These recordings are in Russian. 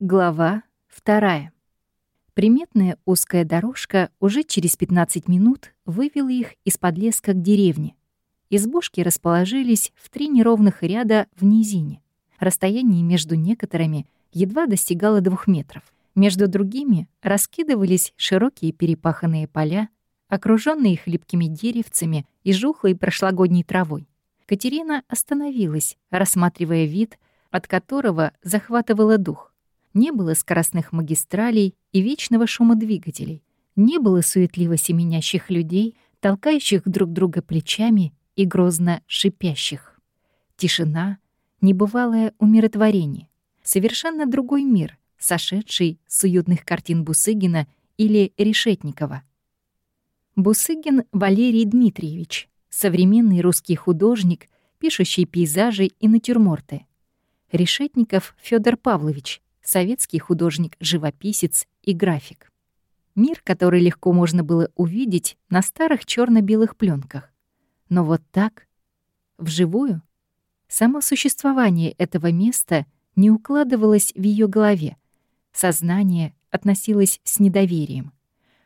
Глава вторая. Приметная узкая дорожка уже через 15 минут вывела их из-под леска к деревне. Избушки расположились в три неровных ряда в низине. Расстояние между некоторыми едва достигало двух метров. Между другими раскидывались широкие перепаханные поля, окруженные хлипкими деревцами и жухлой прошлогодней травой. Катерина остановилась, рассматривая вид, от которого захватывала дух. Не было скоростных магистралей и вечного шума двигателей. Не было суетливо семенящих людей, толкающих друг друга плечами и грозно шипящих. Тишина, небывалое умиротворение. Совершенно другой мир, сошедший с уютных картин Бусыгина или Решетникова. Бусыгин Валерий Дмитриевич, современный русский художник, пишущий пейзажи и натюрморты. Решетников Федор Павлович, советский художник-живописец и график. Мир, который легко можно было увидеть на старых черно белых пленках. Но вот так, вживую, само существование этого места не укладывалось в ее голове. Сознание относилось с недоверием.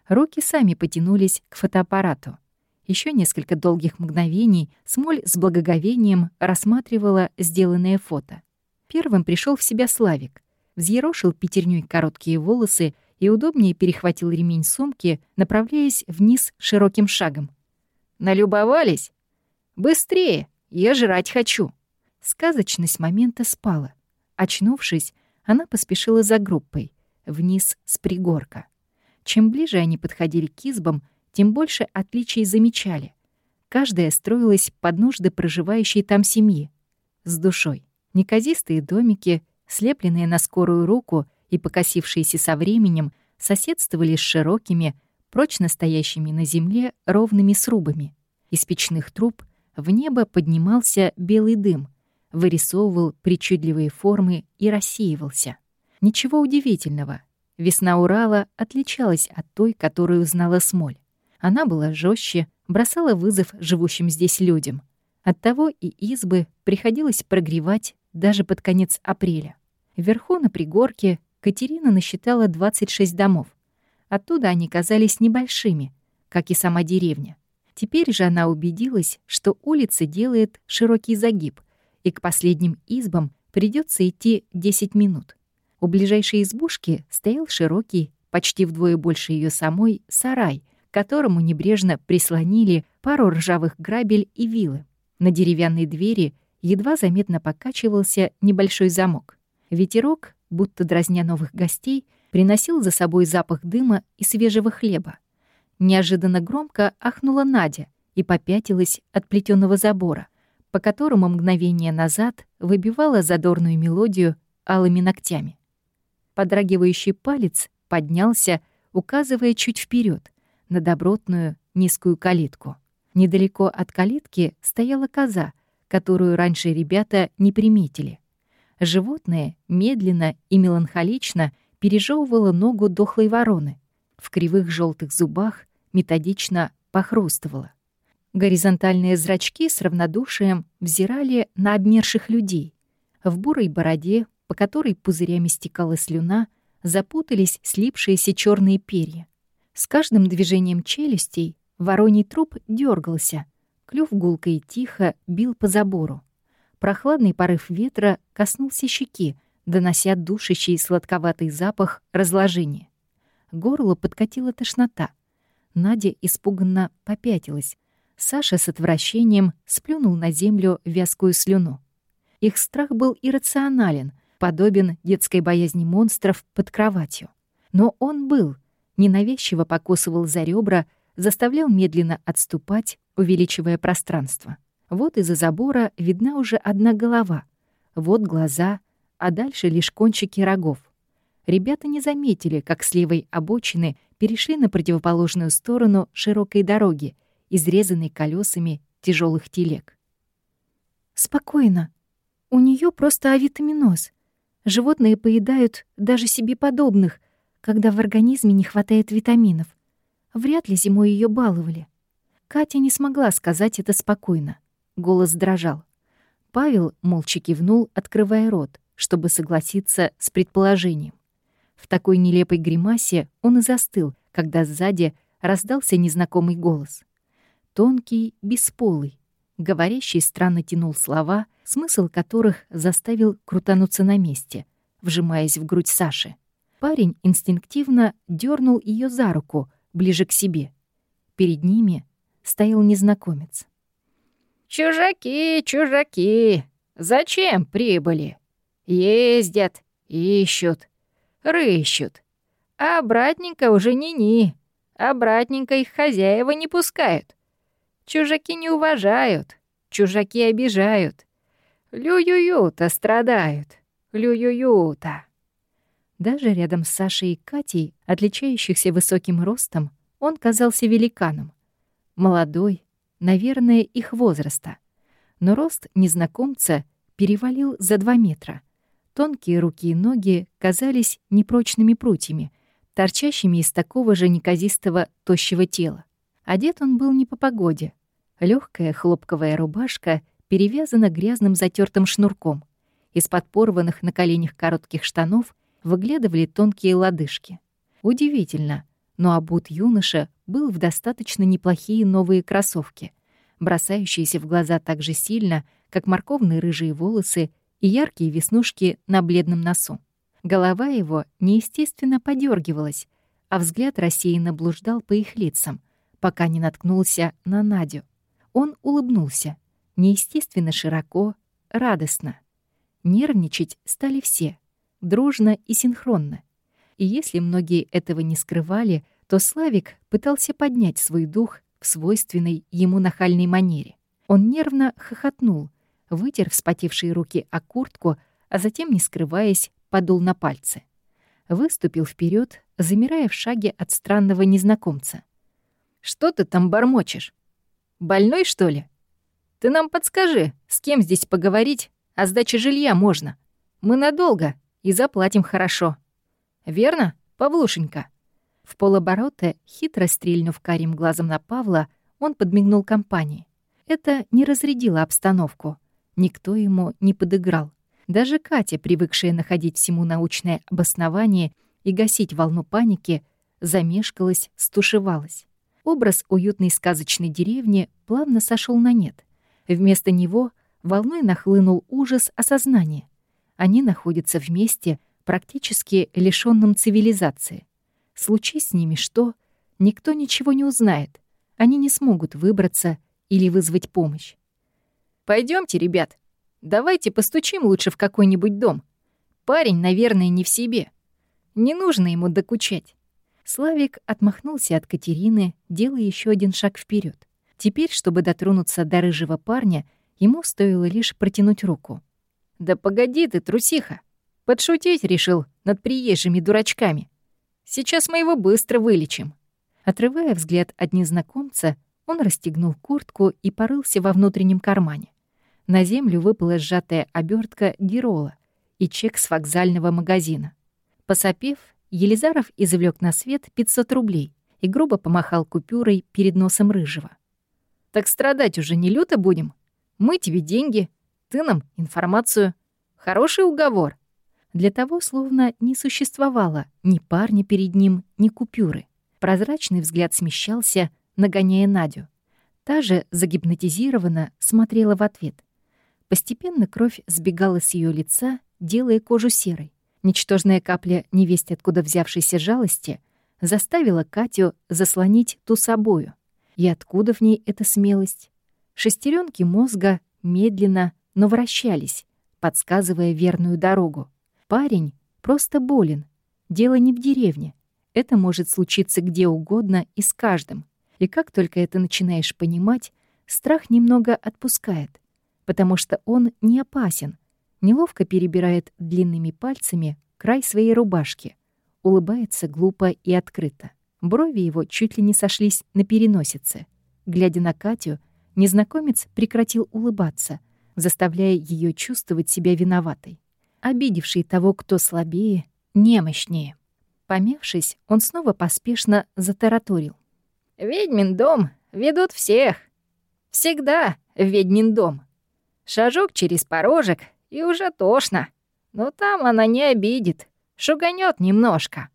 Руки сами потянулись к фотоаппарату. Еще несколько долгих мгновений Смоль с благоговением рассматривала сделанное фото. Первым пришел в себя Славик — взъерошил пятерней короткие волосы и удобнее перехватил ремень сумки, направляясь вниз широким шагом. «Налюбовались? Быстрее! Я жрать хочу!» Сказочность момента спала. Очнувшись, она поспешила за группой, вниз с пригорка. Чем ближе они подходили к избам, тем больше отличий замечали. Каждая строилась под нужды проживающей там семьи. С душой. Неказистые домики — слепленные на скорую руку и покосившиеся со временем, соседствовали с широкими, прочно стоящими на земле ровными срубами. Из печных труб в небо поднимался белый дым, вырисовывал причудливые формы и рассеивался. Ничего удивительного. Весна Урала отличалась от той, которую знала Смоль. Она была жестче, бросала вызов живущим здесь людям. Оттого и избы приходилось прогревать даже под конец апреля. Вверху на пригорке Катерина насчитала 26 домов. Оттуда они казались небольшими, как и сама деревня. Теперь же она убедилась, что улица делает широкий загиб, и к последним избам придется идти 10 минут. У ближайшей избушки стоял широкий, почти вдвое больше ее самой, сарай, к которому небрежно прислонили пару ржавых грабель и вилы. На деревянной двери едва заметно покачивался небольшой замок. Ветерок, будто дразня новых гостей, приносил за собой запах дыма и свежего хлеба. Неожиданно громко ахнула Надя и попятилась от плетёного забора, по которому мгновение назад выбивала задорную мелодию алыми ногтями. Подрагивающий палец поднялся, указывая чуть вперед на добротную низкую калитку. Недалеко от калитки стояла коза, которую раньше ребята не приметили. Животное медленно и меланхолично пережевывало ногу дохлой вороны. В кривых желтых зубах методично похрустывало. Горизонтальные зрачки с равнодушием взирали на обмерших людей. В бурой бороде, по которой пузырями стекала слюна, запутались слипшиеся черные перья. С каждым движением челюстей вороний труп дергался, клюв гулко и тихо бил по забору. Прохладный порыв ветра коснулся щеки, донося душащий сладковатый запах разложения. Горло подкатила тошнота. Надя испуганно попятилась. Саша с отвращением сплюнул на землю вязкую слюну. Их страх был иррационален, подобен детской боязни монстров под кроватью. Но он был, ненавязчиво покусывал за ребра, заставлял медленно отступать, увеличивая пространство. Вот из-за забора видна уже одна голова, вот глаза, а дальше лишь кончики рогов. Ребята не заметили, как с левой обочины перешли на противоположную сторону широкой дороги, изрезанной колесами тяжелых телег. «Спокойно. У нее просто авитаминоз. Животные поедают даже себе подобных, когда в организме не хватает витаминов. Вряд ли зимой ее баловали. Катя не смогла сказать это спокойно. Голос дрожал. Павел молча кивнул, открывая рот, чтобы согласиться с предположением. В такой нелепой гримасе он и застыл, когда сзади раздался незнакомый голос. Тонкий, бесполый, говорящий странно тянул слова, смысл которых заставил крутануться на месте, вжимаясь в грудь Саши. Парень инстинктивно дернул ее за руку, ближе к себе. Перед ними стоял незнакомец. «Чужаки, чужаки! Зачем прибыли? Ездят, ищут, рыщут. А обратненько уже ни-ни, обратненько их хозяева не пускают. Чужаки не уважают, чужаки обижают. Лю-ю-ю-то страдают, лю-ю-ю-то». Даже рядом с Сашей и Катей, отличающихся высоким ростом, он казался великаном. Молодой, наверное, их возраста. Но рост незнакомца перевалил за два метра. Тонкие руки и ноги казались непрочными прутьями, торчащими из такого же неказистого тощего тела. Одет он был не по погоде. Легкая хлопковая рубашка перевязана грязным затертым шнурком. Из-под порванных на коленях коротких штанов выглядывали тонкие лодыжки. Удивительно, но обут юноша был в достаточно неплохие новые кроссовки, бросающиеся в глаза так же сильно, как морковные рыжие волосы и яркие веснушки на бледном носу. Голова его неестественно подергивалась, а взгляд рассеянно блуждал по их лицам, пока не наткнулся на Надю. Он улыбнулся, неестественно широко, радостно. Нервничать стали все — дружно и синхронно. И если многие этого не скрывали, то Славик пытался поднять свой дух в свойственной ему нахальной манере. Он нервно хохотнул, вытер вспотевшие руки о куртку, а затем, не скрываясь, подул на пальцы. Выступил вперед, замирая в шаге от странного незнакомца. «Что ты там бормочешь? Больной, что ли? Ты нам подскажи, с кем здесь поговорить, о сдаче жилья можно. Мы надолго, и заплатим хорошо. Верно, Павлушенька?» В полоборота, хитро стрельнув карим глазом на Павла, он подмигнул компании. Это не разрядило обстановку. Никто ему не подыграл. Даже Катя, привыкшая находить всему научное обоснование и гасить волну паники, замешкалась, стушевалась. Образ уютной сказочной деревни плавно сошел на нет. Вместо него волной нахлынул ужас осознания. Они находятся вместе, практически лишённым цивилизации. Случись с ними что, никто ничего не узнает. Они не смогут выбраться или вызвать помощь. Пойдемте, ребят, давайте постучим лучше в какой-нибудь дом. Парень, наверное, не в себе. Не нужно ему докучать». Славик отмахнулся от Катерины, делая еще один шаг вперед. Теперь, чтобы дотронуться до рыжего парня, ему стоило лишь протянуть руку. «Да погоди ты, трусиха! Подшутить решил над приезжими дурачками. Сейчас мы его быстро вылечим». Отрывая взгляд от незнакомца, он расстегнул куртку и порылся во внутреннем кармане. На землю выпала сжатая обертка герола и чек с вокзального магазина. Посопев, Елизаров извлек на свет 500 рублей и грубо помахал купюрой перед носом Рыжего. «Так страдать уже не люто будем? Мы тебе деньги, ты нам информацию. Хороший уговор. Для того словно не существовало ни парня перед ним, ни купюры. Прозрачный взгляд смещался, нагоняя Надю. Та же загипнотизированно смотрела в ответ. Постепенно кровь сбегала с ее лица, делая кожу серой. Ничтожная капля невесть откуда взявшейся жалости заставила Катю заслонить ту собою. И откуда в ней эта смелость? Шестеренки мозга медленно, но вращались, подсказывая верную дорогу. Парень просто болен. Дело не в деревне. Это может случиться где угодно и с каждым. И как только это начинаешь понимать, страх немного отпускает, потому что он не опасен. Неловко перебирает длинными пальцами край своей рубашки, улыбается глупо и открыто. Брови его чуть ли не сошлись на переносице. Глядя на Катю, незнакомец прекратил улыбаться — заставляя ее чувствовать себя виноватой, обидевшей того, кто слабее, немощнее. Помявшись, он снова поспешно затараторил. «Ведьмин дом ведут всех. Всегда ведьмин дом. Шажок через порожек, и уже тошно. Но там она не обидит. Шуганет немножко.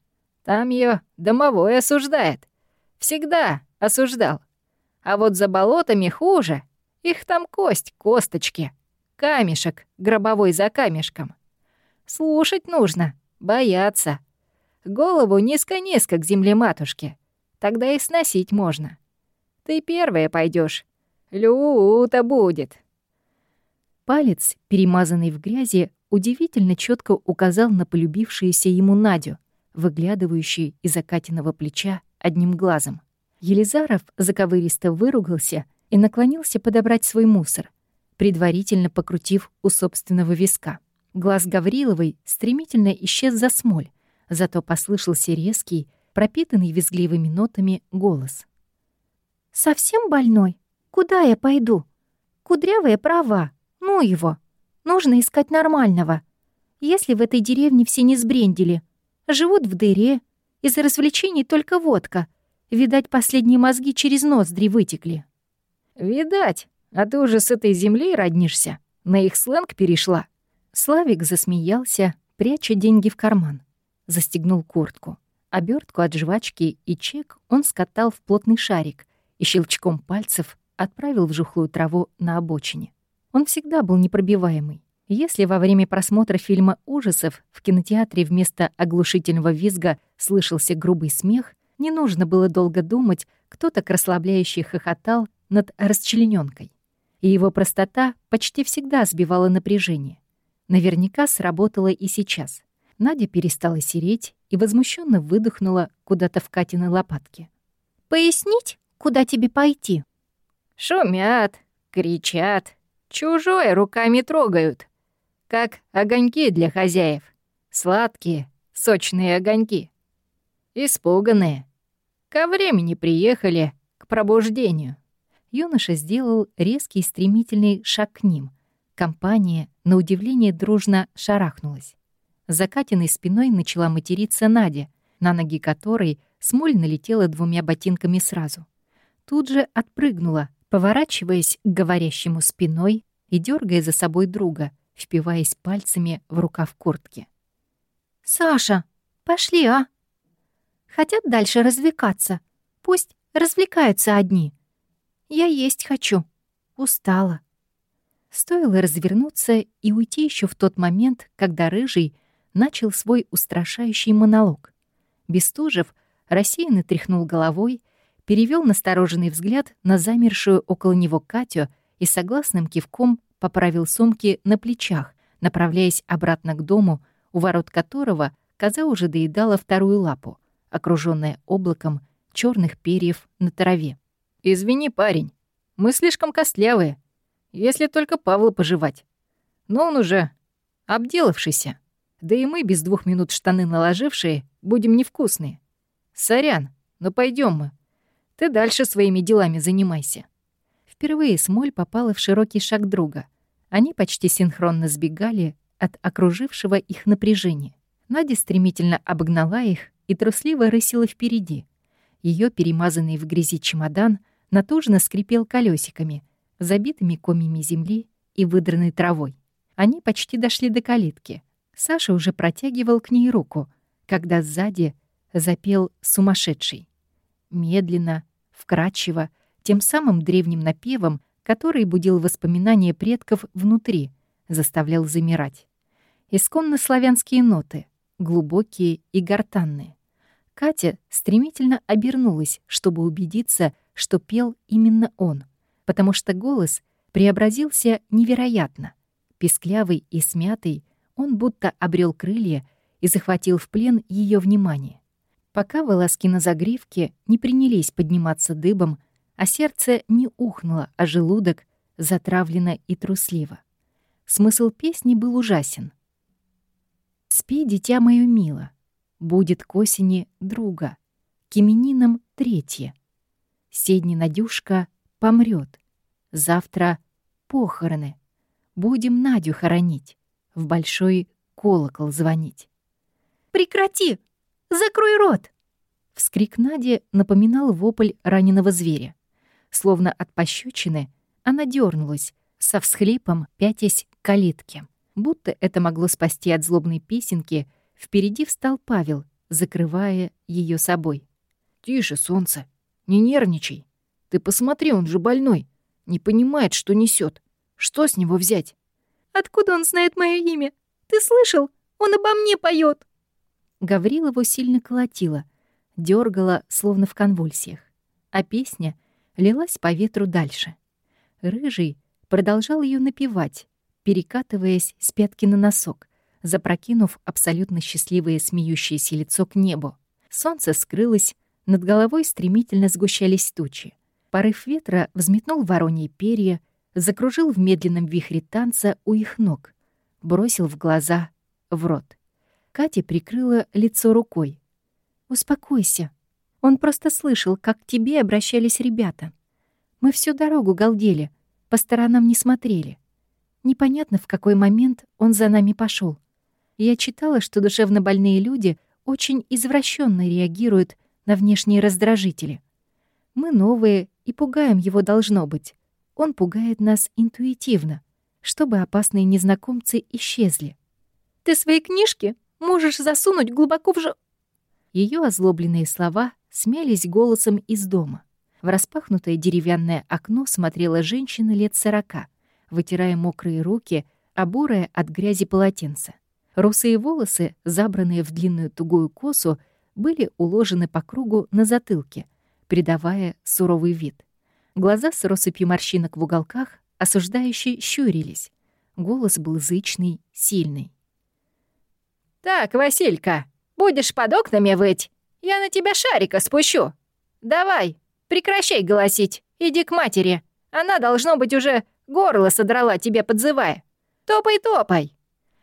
Там ее домовой осуждает. Всегда осуждал. А вот за болотами хуже. Их там кость, косточки. Камешек, гробовой за камешком. Слушать нужно, бояться. Голову низко-низко к земле матушки. Тогда и сносить можно. Ты первая пойдешь. Люта будет. Палец, перемазанный в грязи, удивительно четко указал на полюбившуюся ему Надю, выглядывающую из закатенного плеча одним глазом. Елизаров заковыристо выругался и наклонился подобрать свой мусор, предварительно покрутив у собственного виска. Глаз Гавриловой стремительно исчез за смоль, зато послышался резкий, пропитанный визгливыми нотами голос. «Совсем больной? Куда я пойду? Кудрявая права. Ну его. Нужно искать нормального. Если в этой деревне все не сбрендили, живут в дыре, из развлечений только водка. Видать, последние мозги через ноздри вытекли. «Видать, а ты уже с этой землей роднишься. На их сленг перешла». Славик засмеялся, пряча деньги в карман. Застегнул куртку. Обертку от жвачки и чек он скатал в плотный шарик и щелчком пальцев отправил в жухлую траву на обочине. Он всегда был непробиваемый. Если во время просмотра фильма ужасов в кинотеатре вместо оглушительного визга слышался грубый смех, не нужно было долго думать, кто так расслабляюще хохотал над расчленёнкой. И его простота почти всегда сбивала напряжение. Наверняка сработало и сейчас. Надя перестала сереть и возмущенно выдохнула куда-то в Катиной лопатке. «Пояснить, куда тебе пойти?» «Шумят, кричат, чужое руками трогают. Как огоньки для хозяев. Сладкие, сочные огоньки. Испуганные. Ко времени приехали, к пробуждению». Юноша сделал резкий стремительный шаг к ним. Компания, на удивление, дружно шарахнулась. За спиной начала материться Надя, на ноги которой смоль налетела двумя ботинками сразу. Тут же отпрыгнула, поворачиваясь к говорящему спиной и дергая за собой друга, впиваясь пальцами в рукав куртки. «Саша, пошли, а? Хотят дальше развлекаться. Пусть развлекаются одни. Я есть хочу. Устала». Стоило развернуться и уйти еще в тот момент, когда Рыжий — начал свой устрашающий монолог. Бестужев рассеянно тряхнул головой, перевел настороженный взгляд на замершую около него Катю и согласным кивком поправил сумки на плечах, направляясь обратно к дому, у ворот которого коза уже доедала вторую лапу, окруженная облаком черных перьев на траве. «Извини, парень, мы слишком костлявые, если только Павла пожевать. Но он уже обделавшийся». Да и мы, без двух минут штаны наложившие, будем невкусные. Сорян, но пойдем мы. Ты дальше своими делами занимайся». Впервые Смоль попала в широкий шаг друга. Они почти синхронно сбегали от окружившего их напряжения. Надя стремительно обогнала их и трусливо рысила впереди. Ее перемазанный в грязи чемодан натужно скрипел колесиками, забитыми комьями земли и выдранной травой. Они почти дошли до калитки. Саша уже протягивал к ней руку, когда сзади запел сумасшедший. Медленно, вкрадчиво, тем самым древним напевом, который будил воспоминания предков внутри, заставлял замирать. Исконно славянские ноты, глубокие и гортанные. Катя стремительно обернулась, чтобы убедиться, что пел именно он, потому что голос преобразился невероятно. Песклявый и смятый, он будто обрел крылья и захватил в плен ее внимание. Пока волоски на загривке не принялись подниматься дыбом, а сердце не ухнуло, а желудок затравлено и трусливо. Смысл песни был ужасен. «Спи, дитя мое мило, будет к осени друга, к именинам третье. Седни Надюшка помрет, завтра похороны, будем Надю хоронить в большой колокол звонить. «Прекрати! Закрой рот!» Вскрик Нади напоминал вопль раненого зверя. Словно от пощечины она дернулась, со всхлипом пятясь к калитке. Будто это могло спасти от злобной песенки Впереди встал Павел, закрывая ее собой. «Тише, солнце, не нервничай. Ты посмотри, он же больной, не понимает, что несет. Что с него взять?» «Откуда он знает мое имя? Ты слышал? Он обо мне поет. Гаврилову сильно колотило, дергала, словно в конвульсиях. А песня лилась по ветру дальше. Рыжий продолжал ее напевать, перекатываясь с пятки на носок, запрокинув абсолютно счастливое смеющееся лицо к небу. Солнце скрылось, над головой стремительно сгущались тучи. Порыв ветра взметнул воронье перья, закружил в медленном вихре танца у их ног, бросил в глаза, в рот. Катя прикрыла лицо рукой. «Успокойся. Он просто слышал, как к тебе обращались ребята. Мы всю дорогу галдели, по сторонам не смотрели. Непонятно, в какой момент он за нами пошел. Я читала, что душевно больные люди очень извращенно реагируют на внешние раздражители. Мы новые и пугаем его должно быть. Он пугает нас интуитивно, чтобы опасные незнакомцы исчезли. «Ты свои книжки можешь засунуть глубоко в ж...» Ее озлобленные слова смялись голосом из дома. В распахнутое деревянное окно смотрела женщина лет сорока, вытирая мокрые руки, обурая от грязи полотенца. Русые волосы, забранные в длинную тугую косу, были уложены по кругу на затылке, придавая суровый вид. Глаза с россыпью морщинок в уголках осуждающие щурились. Голос был зычный, сильный. «Так, Василька, будешь под окнами выть? Я на тебя шарика спущу. Давай, прекращай голосить, иди к матери. Она, должно быть, уже горло содрала тебе, подзывая. Топай-топай!»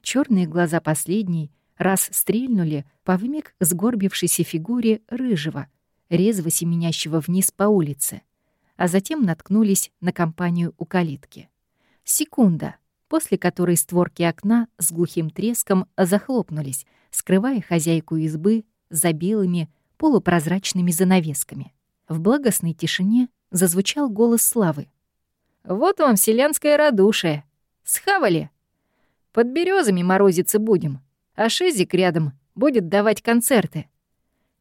Черные глаза последней раз стрельнули по вмиг сгорбившейся фигуре рыжего, резво семенящего вниз по улице, а затем наткнулись на компанию у калитки. Секунда, после которой створки окна с глухим треском захлопнулись, скрывая хозяйку избы за белыми полупрозрачными занавесками. В благостной тишине зазвучал голос Славы. «Вот вам селянское радушие. Схавали? Под березами морозиться будем, а Шизик рядом будет давать концерты».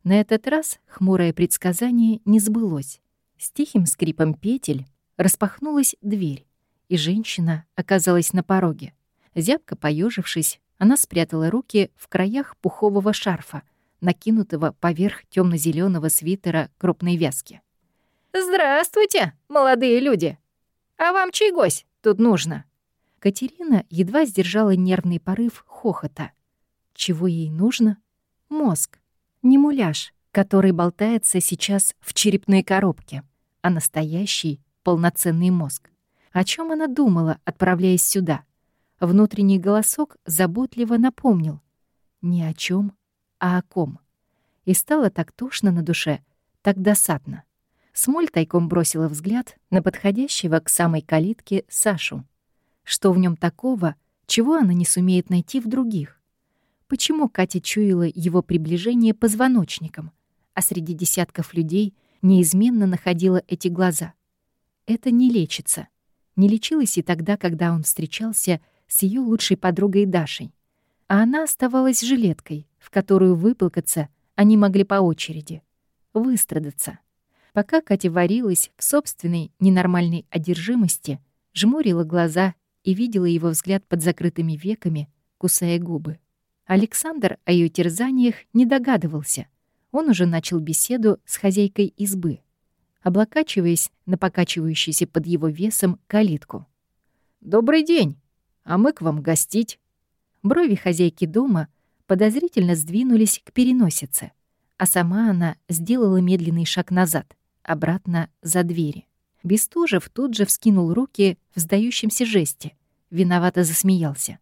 На этот раз хмурое предсказание не сбылось. С тихим скрипом петель распахнулась дверь, и женщина оказалась на пороге. Зябко поежившись, она спрятала руки в краях пухового шарфа, накинутого поверх темно зеленого свитера крупной вязки. «Здравствуйте, молодые люди! А вам чей гость тут нужно?» Катерина едва сдержала нервный порыв хохота. Чего ей нужно? Мозг. Не муляж, который болтается сейчас в черепной коробке, а настоящий полноценный мозг. О чем она думала, отправляясь сюда? Внутренний голосок заботливо напомнил. Ни о чем, а о ком. И стало так тошно на душе, так досадно. Смоль тайком бросила взгляд на подходящего к самой калитке Сашу. Что в нем такого, чего она не сумеет найти в других? Почему Катя чуяла его приближение позвоночником, а среди десятков людей неизменно находила эти глаза? Это не лечится. Не лечилась и тогда, когда он встречался с ее лучшей подругой Дашей. А она оставалась жилеткой, в которую выплакаться они могли по очереди. Выстрадаться. Пока Катя варилась в собственной ненормальной одержимости, жмурила глаза и видела его взгляд под закрытыми веками, кусая губы. Александр о ее терзаниях не догадывался. Он уже начал беседу с хозяйкой избы облокачиваясь на покачивающуюся под его весом калитку. «Добрый день! А мы к вам гостить!» Брови хозяйки дома подозрительно сдвинулись к переносице, а сама она сделала медленный шаг назад, обратно за двери. Бестужев тут же вскинул руки в сдающемся жесте, виновато засмеялся.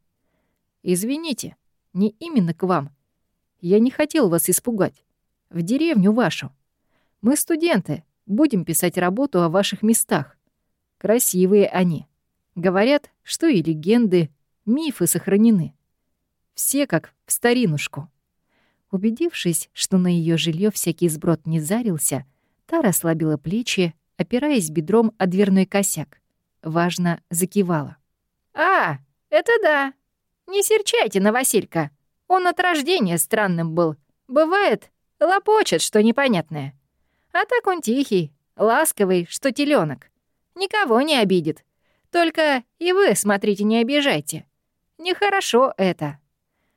«Извините, не именно к вам. Я не хотел вас испугать. В деревню вашу. Мы студенты, Будем писать работу о ваших местах. Красивые они. Говорят, что и легенды, мифы сохранены. Все как в старинушку. Убедившись, что на ее жилье всякий сброд не зарился, та расслабила плечи, опираясь бедром о дверной косяк. Важно закивала. «А, это да. Не серчайте на Василька. Он от рождения странным был. Бывает, лопочет, что непонятное. А так он тихий, ласковый, что теленок. Никого не обидит. Только и вы, смотрите, не обижайте. Нехорошо это».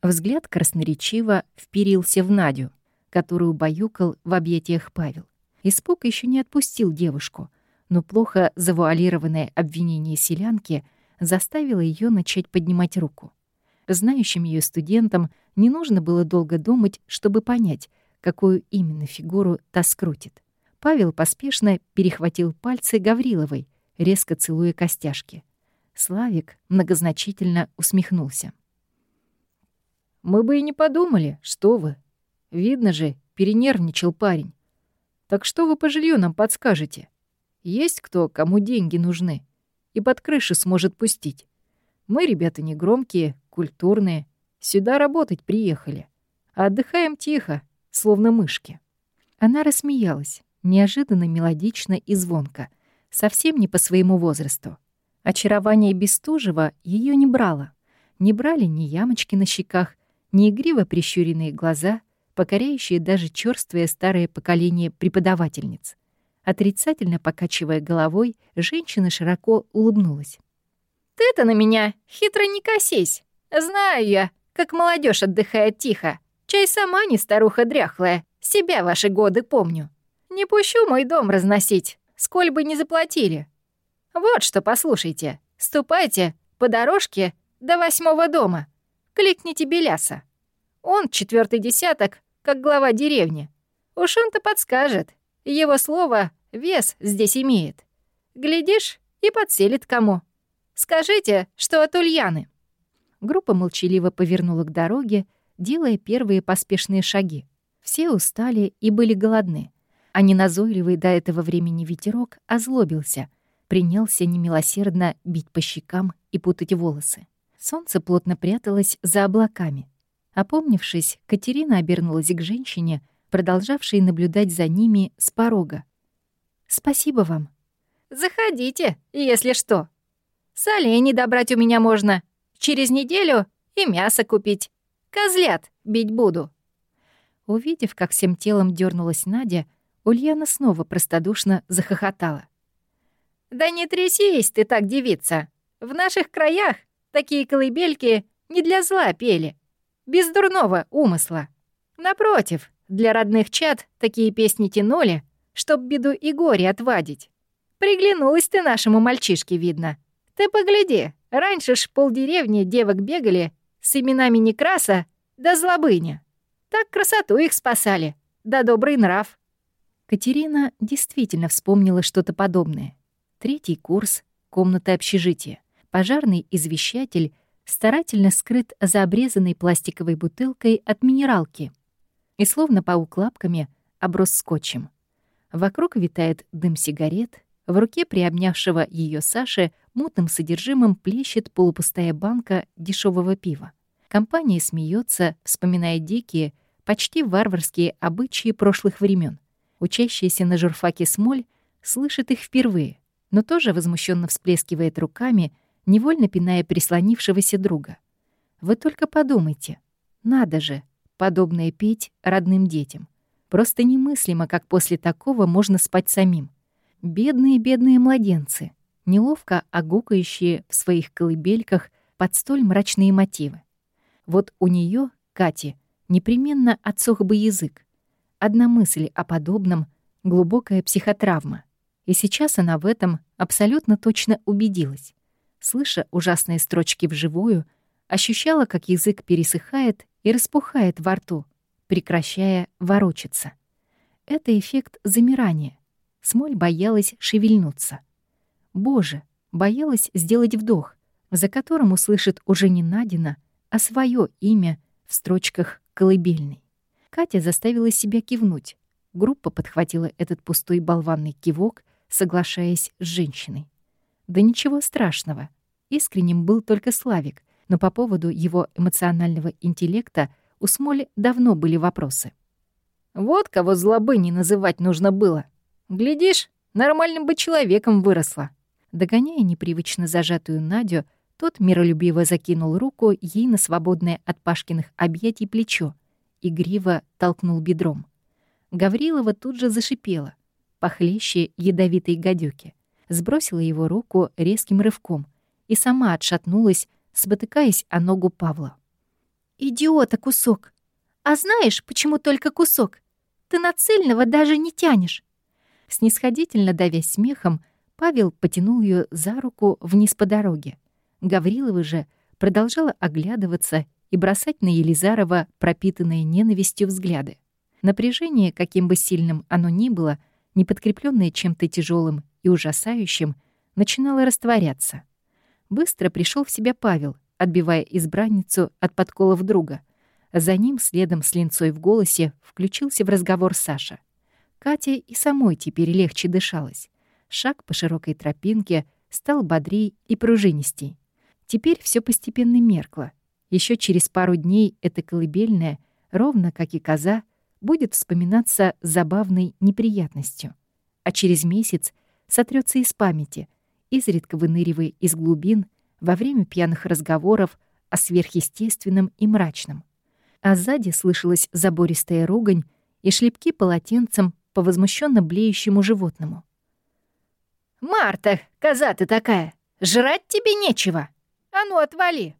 Взгляд красноречиво вперился в Надю, которую баюкал в объятиях Павел. Испуг еще не отпустил девушку, но плохо завуалированное обвинение селянки заставило ее начать поднимать руку. Знающим ее студентам не нужно было долго думать, чтобы понять, какую именно фигуру та скрутит. Павел поспешно перехватил пальцы Гавриловой, резко целуя костяшки. Славик многозначительно усмехнулся. «Мы бы и не подумали, что вы. Видно же, перенервничал парень. Так что вы по жилью нам подскажете? Есть кто, кому деньги нужны, и под крышу сможет пустить? Мы, ребята, не громкие, культурные, сюда работать приехали. А отдыхаем тихо, словно мышки». Она рассмеялась, неожиданно мелодично и звонко, совсем не по своему возрасту. Очарование Бестужева ее не брало. Не брали ни ямочки на щеках, ни игриво прищуренные глаза, покоряющие даже чёрствое старое поколение преподавательниц. Отрицательно покачивая головой, женщина широко улыбнулась. «Ты-то на меня хитро не косись. Знаю я, как молодежь отдыхает тихо. Чай сама не старуха дряхлая. Себя ваши годы помню. Не пущу мой дом разносить, сколь бы не заплатили. Вот что послушайте. Ступайте по дорожке до восьмого дома. Кликните Беляса. Он четвертый десяток, как глава деревни. Уж он-то подскажет. Его слово вес здесь имеет. Глядишь, и подселит кому. Скажите, что от Ульяны». Группа молчаливо повернула к дороге, делая первые поспешные шаги. Все устали и были голодны а неназойливый до этого времени ветерок озлобился, принялся немилосердно бить по щекам и путать волосы. Солнце плотно пряталось за облаками. Опомнившись, Катерина обернулась к женщине, продолжавшей наблюдать за ними с порога. «Спасибо вам». «Заходите, если что. Солений добрать у меня можно. Через неделю и мясо купить. Козлят бить буду». Увидев, как всем телом дернулась Надя, Ульяна снова простодушно захохотала. «Да не трясись ты так, девица! В наших краях такие колыбельки не для зла пели, без дурного умысла. Напротив, для родных чад такие песни тянули, чтоб беду и горе отвадить. Приглянулась ты нашему мальчишке, видно. Ты погляди, раньше ж полдеревни девок бегали с именами Некраса да Злобыня. Так красоту их спасали, да добрый нрав. Катерина действительно вспомнила что-то подобное. Третий курс, комната общежития. Пожарный извещатель старательно скрыт за обрезанной пластиковой бутылкой от минералки и словно паук лапками оброс скотчем. Вокруг витает дым сигарет, в руке приобнявшего ее Саши мутным содержимым плещет полупустая банка дешевого пива. Компания смеется, вспоминая дикие, почти варварские обычаи прошлых времен. Учащаяся на журфаке Смоль слышит их впервые, но тоже возмущенно всплескивает руками, невольно пиная прислонившегося друга. Вы только подумайте. Надо же, подобное петь родным детям. Просто немыслимо, как после такого можно спать самим. Бедные-бедные младенцы, неловко огукающие в своих колыбельках под столь мрачные мотивы. Вот у нее, Кати, непременно отсох бы язык. Одна мысль о подобном — глубокая психотравма. И сейчас она в этом абсолютно точно убедилась. Слыша ужасные строчки вживую, ощущала, как язык пересыхает и распухает во рту, прекращая ворочаться. Это эффект замирания. Смоль боялась шевельнуться. Боже, боялась сделать вдох, за которым услышит уже не Надина, а свое имя в строчках колыбельной. Катя заставила себя кивнуть. Группа подхватила этот пустой болванный кивок, соглашаясь с женщиной. Да ничего страшного. Искренним был только Славик, но по поводу его эмоционального интеллекта у Смоли давно были вопросы. «Вот кого злобы не называть нужно было. Глядишь, нормальным бы человеком выросла». Догоняя непривычно зажатую Надю, Тот миролюбиво закинул руку ей на свободное от Пашкиных объятий плечо, игриво толкнул бедром. Гаврилова тут же зашипела, похлеще ядовитой гадюки, сбросила его руку резким рывком и сама отшатнулась, спотыкаясь о ногу Павла. «Идиота кусок! А знаешь, почему только кусок? Ты на цельного даже не тянешь!» Снисходительно давясь смехом, Павел потянул ее за руку вниз по дороге. Гаврилова же продолжала оглядываться и бросать на Елизарова пропитанные ненавистью взгляды. Напряжение, каким бы сильным оно ни было, не подкрепленное чем-то тяжелым и ужасающим, начинало растворяться. Быстро пришел в себя Павел, отбивая избранницу от подколов друга. За ним, следом с линцой в голосе, включился в разговор Саша. Кате и самой теперь легче дышалось. Шаг по широкой тропинке стал бодрей и пружинистей. Теперь все постепенно меркло. Еще через пару дней эта колыбельная, ровно как и коза, будет вспоминаться забавной неприятностью. А через месяц сотрется из памяти, изредка выныривая из глубин во время пьяных разговоров о сверхъестественном и мрачном. А сзади слышалась забористая ругань и шлепки полотенцем по возмущенно блеющему животному. «Марта, коза ты такая! Жрать тебе нечего! А ну, отвали!»